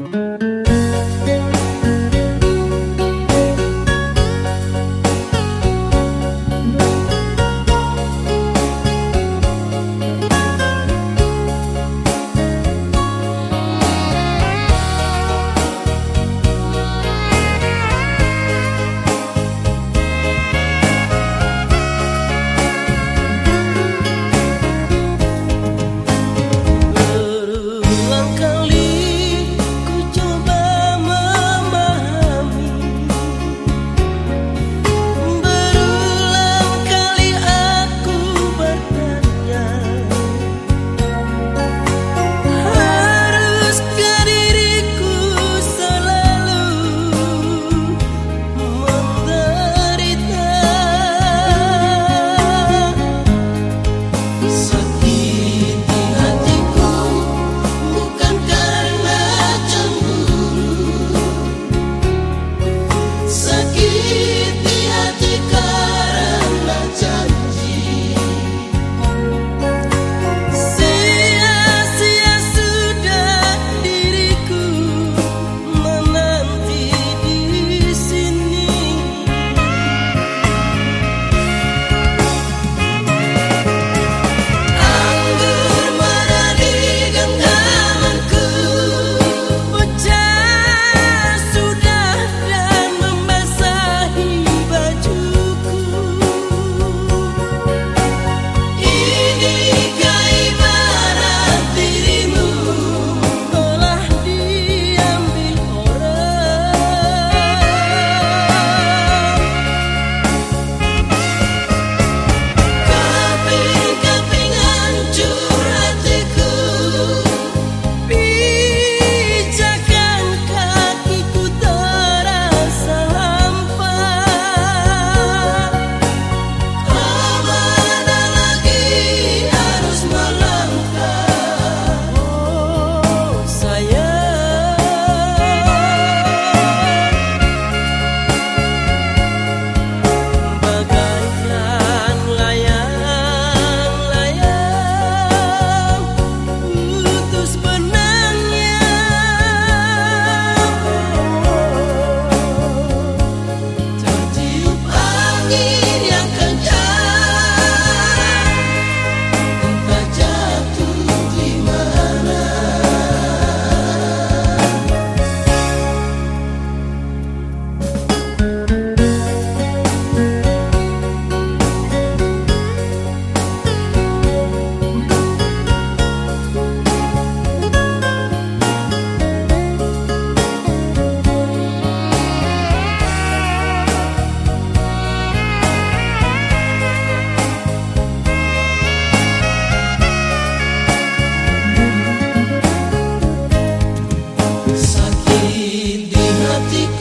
Bye. lunatic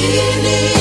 believe